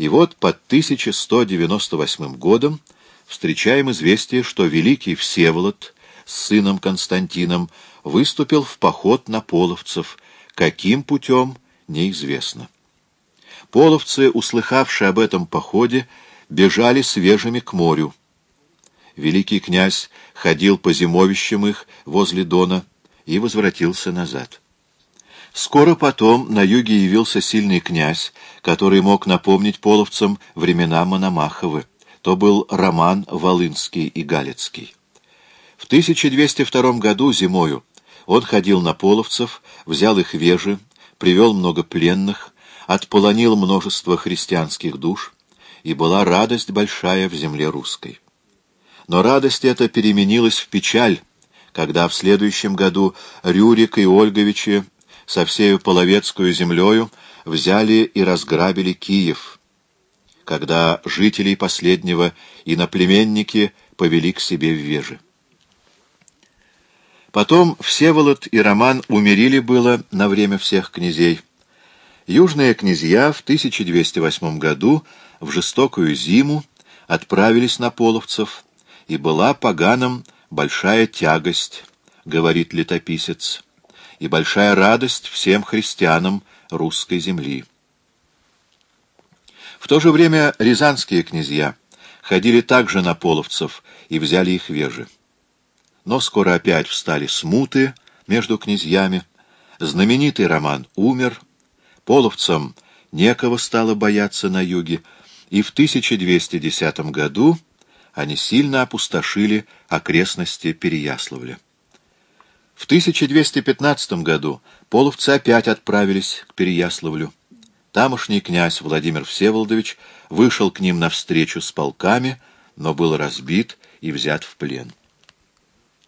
И вот под 1198 годом встречаем известие, что великий Всеволод с сыном Константином выступил в поход на половцев, каким путем — неизвестно. Половцы, услыхавшие об этом походе, бежали свежими к морю. Великий князь ходил по зимовищам их возле Дона и возвратился назад. Скоро потом на юге явился сильный князь, который мог напомнить половцам времена Мономаховы. То был Роман Волынский и Галицкий. В 1202 году зимою он ходил на половцев, взял их вежи, привел много пленных, отполонил множество христианских душ, и была радость большая в земле русской. Но радость эта переменилась в печаль, когда в следующем году Рюрик и Ольговичи со всею половецкую землею взяли и разграбили Киев, когда жителей последнего иноплеменники повели к себе в вежи. Потом Всеволод и Роман умерили было на время всех князей. Южные князья в 1208 году в жестокую зиму отправились на половцев, и была поганым большая тягость, говорит летописец, и большая радость всем христианам русской земли. В то же время рязанские князья ходили также на половцев и взяли их вежи. Но скоро опять встали смуты между князьями, знаменитый роман умер, половцам некого стало бояться на юге, и в 1210 году они сильно опустошили окрестности Переяславля. В 1215 году половцы опять отправились к Переяславлю. Тамошний князь Владимир Всеволодович вышел к ним навстречу с полками, но был разбит и взят в плен.